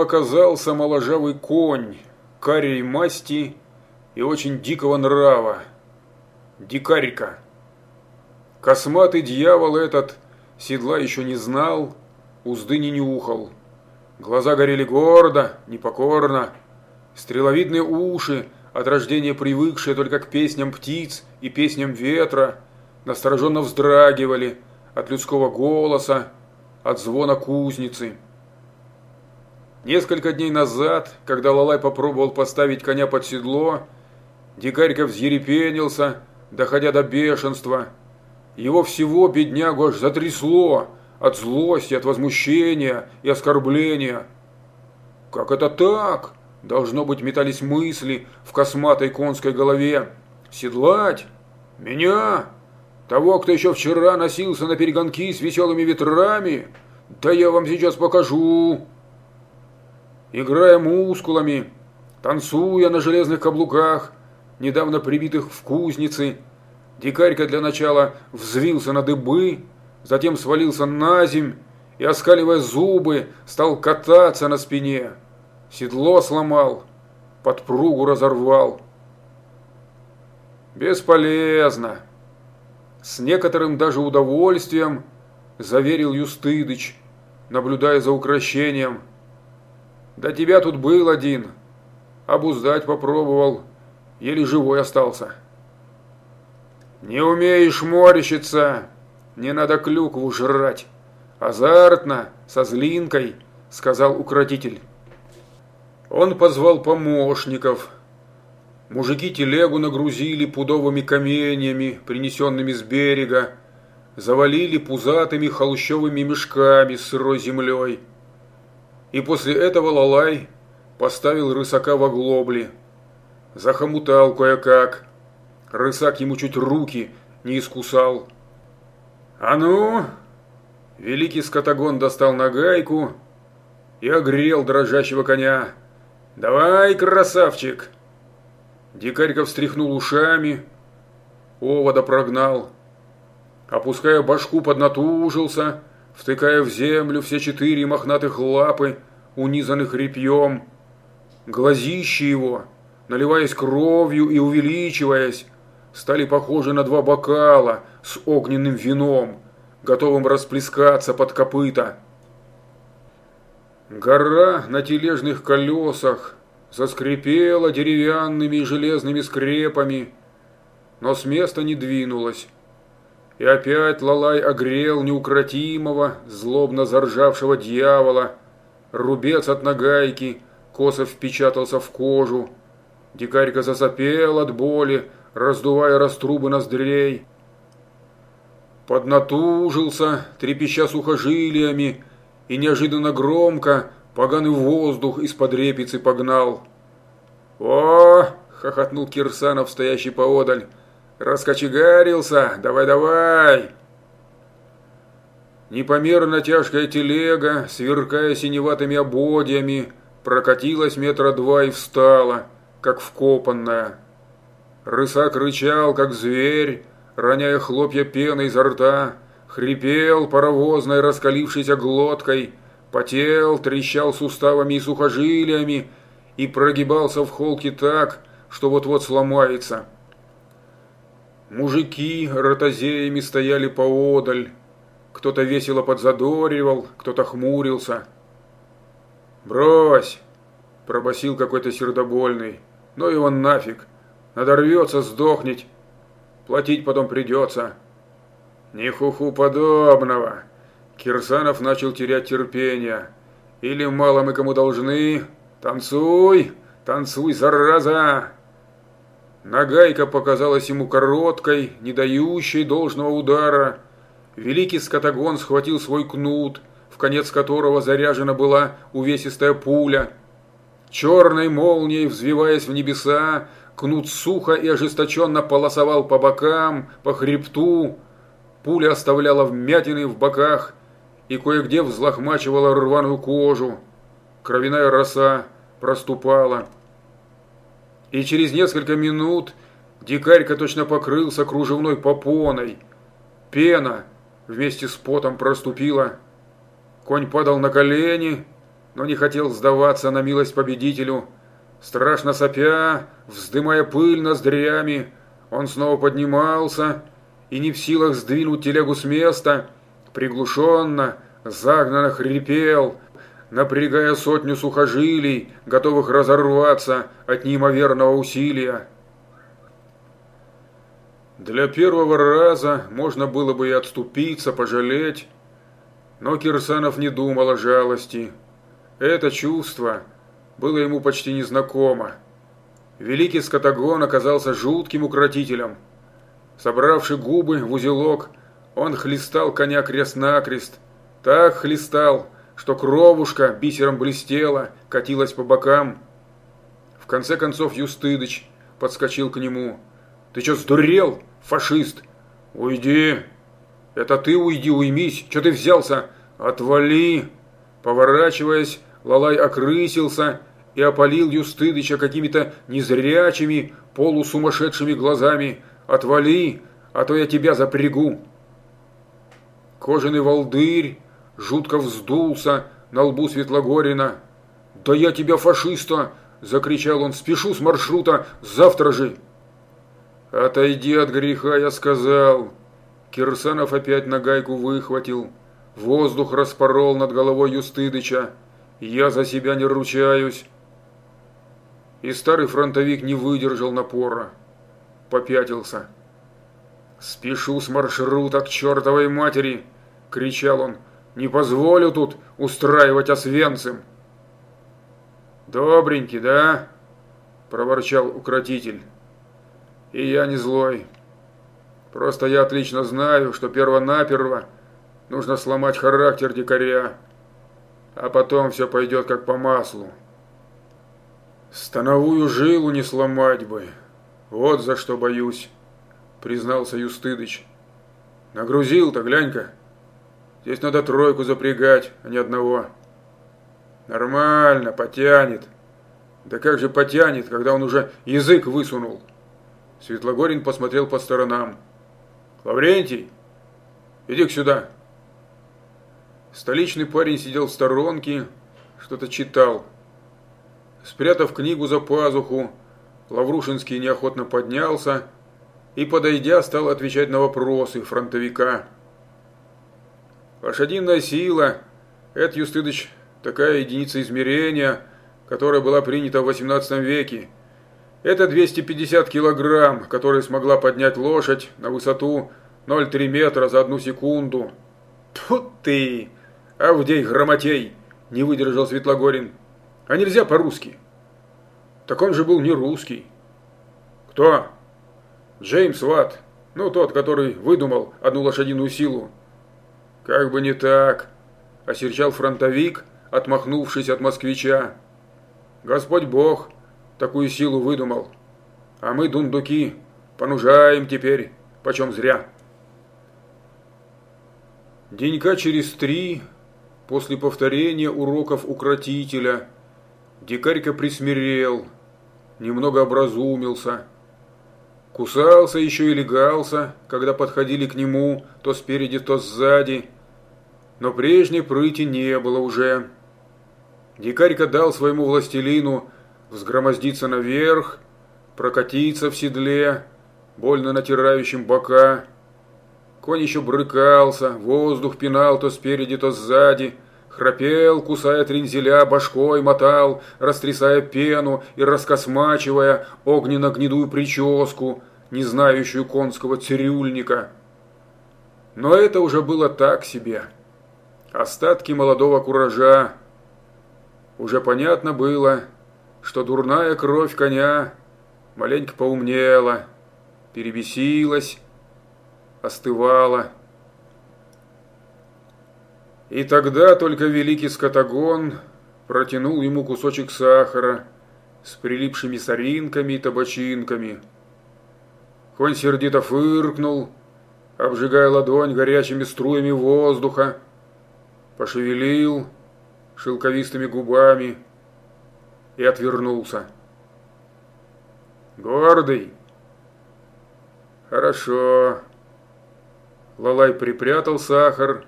оказался моложавый конь, карей масти и очень дикого нрава. Дикарика. Косматый дьявол этот седла еще не знал, узды не нюхал. Глаза горели гордо, непокорно. Стреловидные уши, от рождения привыкшие только к песням птиц и песням ветра, настороженно вздрагивали от людского голоса, от звона кузницы. Несколько дней назад, когда Лалай попробовал поставить коня под седло, Дикарька взъерепенился, доходя до бешенства. Его всего беднягу аж затрясло от злости, от возмущения и оскорбления. Как это так? Должно быть, метались мысли в косматой конской голове. Седлать? Меня? Того, кто еще вчера носился на перегонки с веселыми ветрами? Да я вам сейчас покажу. Играя мускулами, танцуя на железных каблуках, недавно прибитых в кузницы, дикарька для начала взвился на дыбы, затем свалился на земь и, оскаливая зубы, стал кататься на спине. Седло сломал, подпругу разорвал. Бесполезно. С некоторым даже удовольствием заверил Юстыдыч, наблюдая за украшением. Да тебя тут был один. Обуздать попробовал, еле живой остался. Не умеешь морщиться, не надо клюкву жрать. Азартно, со злинкой, сказал укротитель. Он позвал помощников. Мужики телегу нагрузили пудовыми каменьями, принесенными с берега, завалили пузатыми холщовыми мешками с сырой землей. И после этого Лалай поставил рысака в оглобли. Захомутал кое-как. Рысак ему чуть руки не искусал. «А ну!» Великий скотагон достал нагайку и огрел дрожащего коня. «Давай, красавчик!» Дикарька встряхнул ушами, овода прогнал. Опуская башку, поднатужился, втыкая в землю все четыре мохнатых лапы, унизанных репьем. Глазищи его, наливаясь кровью и увеличиваясь, стали похожи на два бокала с огненным вином, готовым расплескаться под копыта. Гора на тележных колесах заскрипела деревянными и железными скрепами, но с места не двинулась. И опять Лалай огрел неукротимого, злобно заржавшего дьявола. Рубец от нагайки косо впечатался в кожу. Дикарька засопел от боли, раздувая раструбы ноздрей. Поднатужился, трепеща сухожилиями, и неожиданно громко поганый воздух из-под репицы погнал. «О!» – хохотнул Кирсанов, стоящий поодаль. «Раскочегарился! Давай-давай!» Непомерно тяжкая телега, сверкая синеватыми ободьями, прокатилась метра два и встала, как вкопанная. Рысак рычал, как зверь, роняя хлопья пены изо рта, хрипел паровозной раскалившейся глоткой, потел, трещал суставами и сухожилиями и прогибался в холке так, что вот-вот сломается. Мужики ротозеями стояли поодаль, кто-то весело подзадоривал, кто-то хмурился. «Брось!» – пробасил какой-то сердобольный. «Ну его нафиг! Надорвется, сдохнет. Платить потом придется». «Ни хуху подобного!» Кирсанов начал терять терпение. «Или мало мы кому должны? Танцуй! Танцуй, зараза!» Нагайка показалась ему короткой, не дающей должного удара. Великий скотагон схватил свой кнут, в конец которого заряжена была увесистая пуля. Черной молнией, взвиваясь в небеса, кнут сухо и ожесточенно полосовал по бокам, по хребту, Пуля оставляла вмятины в боках и кое-где взлохмачивала рваную кожу. Кровяная роса проступала. И через несколько минут дикарька точно покрылся кружевной попоной. Пена вместе с потом проступила. Конь падал на колени, но не хотел сдаваться на милость победителю. Страшно сопя, вздымая пыль ноздрями, он снова поднимался и не в силах сдвинуть телегу с места, приглушенно, загнанно хрипел, напрягая сотню сухожилий, готовых разорваться от неимоверного усилия. Для первого раза можно было бы и отступиться, пожалеть, но Кирсанов не думал о жалости. Это чувство было ему почти незнакомо. Великий скотагон оказался жутким укротителем. Собравший губы в узелок, он хлестал коня крест-накрест. Так хлестал, что кровушка бисером блестела, катилась по бокам. В конце концов Юстыдыч подскочил к нему. «Ты что, сдурел, фашист? Уйди! Это ты уйди, уймись! Что ты взялся? Отвали!» Поворачиваясь, Лалай окрысился и опалил Юстыдыча какими-то незрячими, полусумасшедшими глазами. «Отвали, а то я тебя запрягу!» Кожаный волдырь жутко вздулся на лбу Светлогорина. «Да я тебя, фашиста!» – закричал он. «Спешу с маршрута, завтра же!» «Отойди от греха, я сказал!» Кирсанов опять на гайку выхватил. Воздух распорол над головой Юстыдыча. «Я за себя не ручаюсь!» И старый фронтовик не выдержал напора. Попятился. «Спешу с маршрута к чертовой матери!» – кричал он. Не позволю тут устраивать освенцем. Добренький, да? Проворчал укротитель. И я не злой. Просто я отлично знаю, что перво-наперво нужно сломать характер дикаря, а потом все пойдет как по маслу. Становую жилу не сломать бы. Вот за что боюсь, признался Юстыдыч. Нагрузил-то, глянь-ка. Здесь надо тройку запрягать, а не одного. Нормально, потянет. Да как же потянет, когда он уже язык высунул? Светлогорин посмотрел по сторонам. Лаврентий, иди сюда. Столичный парень сидел в сторонке, что-то читал. Спрятав книгу за пазуху, Лаврушинский неохотно поднялся и, подойдя, стал отвечать на вопросы фронтовика. Лошадиная сила – это, Юстыдыч, такая единица измерения, которая была принята в XVIII веке. Это 250 килограмм, которые смогла поднять лошадь на высоту 0,3 метра за одну секунду. Тут ты, Авдей Громотей, не выдержал Светлогорин. А нельзя по-русски? Так он же был не русский. Кто? Джеймс Ватт. Ну, тот, который выдумал одну лошадиную силу. «Как бы не так!» – осерчал фронтовик, отмахнувшись от москвича. «Господь Бог такую силу выдумал, а мы, дундуки, понужаем теперь, почем зря». Денька через три, после повторения уроков укротителя, дикарька присмирел, немного образумился, кусался еще и легался, когда подходили к нему то спереди, то сзади, но прежней прыти не было уже. Дикарька дал своему властелину взгромоздиться наверх, прокатиться в седле, больно натирающим бока. Конь еще брыкался, воздух пинал то спереди, то сзади, храпел, кусая тринзеля, башкой мотал, растрясая пену и раскосмачивая огненно-гнедую прическу, не знающую конского цирюльника. Но это уже было так себе остатки молодого куража. Уже понятно было, что дурная кровь коня маленько поумнела, перебесилась, остывала. И тогда только великий скотагон протянул ему кусочек сахара с прилипшими соринками и табачинками. Конь сердито фыркнул, обжигая ладонь горячими струями воздуха, пошевелил шелковистыми губами и отвернулся. «Гордый?» «Хорошо». Лалай припрятал сахар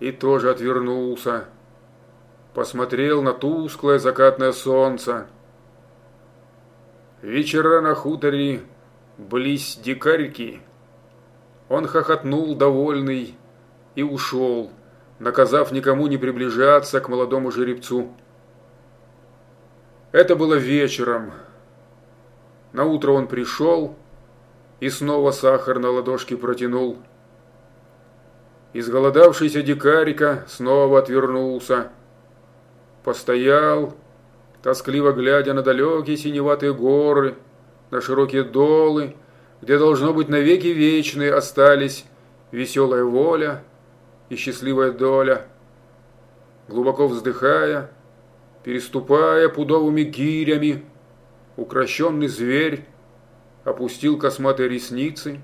и тоже отвернулся. посмотрел на тусклое закатное солнце. Вечера на хуторе близ дикарьки. Он хохотнул довольный и ушел, наказав никому не приближаться к молодому жеребцу. Это было вечером. На утро он пришел и снова сахар на ладошке протянул. Изголодавшийся дикарика снова отвернулся. Постоял, тоскливо глядя на далекие синеватые горы, на широкие долы, где, должно быть, навеки вечные остались веселая воля и счастливая доля. Глубоко вздыхая, переступая пудовыми гирями, укращенный зверь опустил косматые ресницы,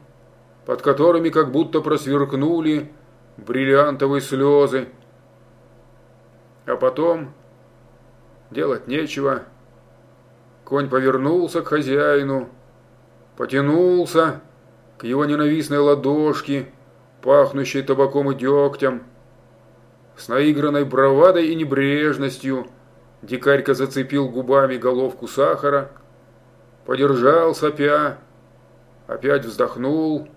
под которыми как будто просверкнули бриллиантовые слезы. А потом делать нечего. Конь повернулся к хозяину, потянулся к его ненавистной ладошке, пахнущей табаком и дегтем. С наигранной бравадой и небрежностью дикарька зацепил губами головку сахара, подержал сопя, опять вздохнул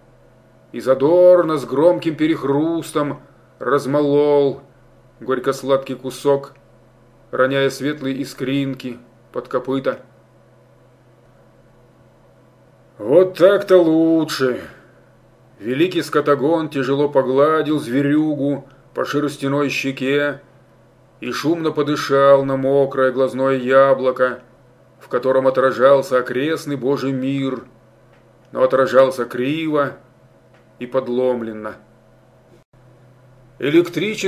и задорно с громким перехрустом размолол горько-сладкий кусок, роняя светлые искринки под копыта. Вот так-то лучше. Великий скотагон тяжело погладил зверюгу по шерстяной щеке и шумно подышал на мокрое глазное яблоко, в котором отражался окрестный Божий мир, но отражался криво и подломленно. Электричество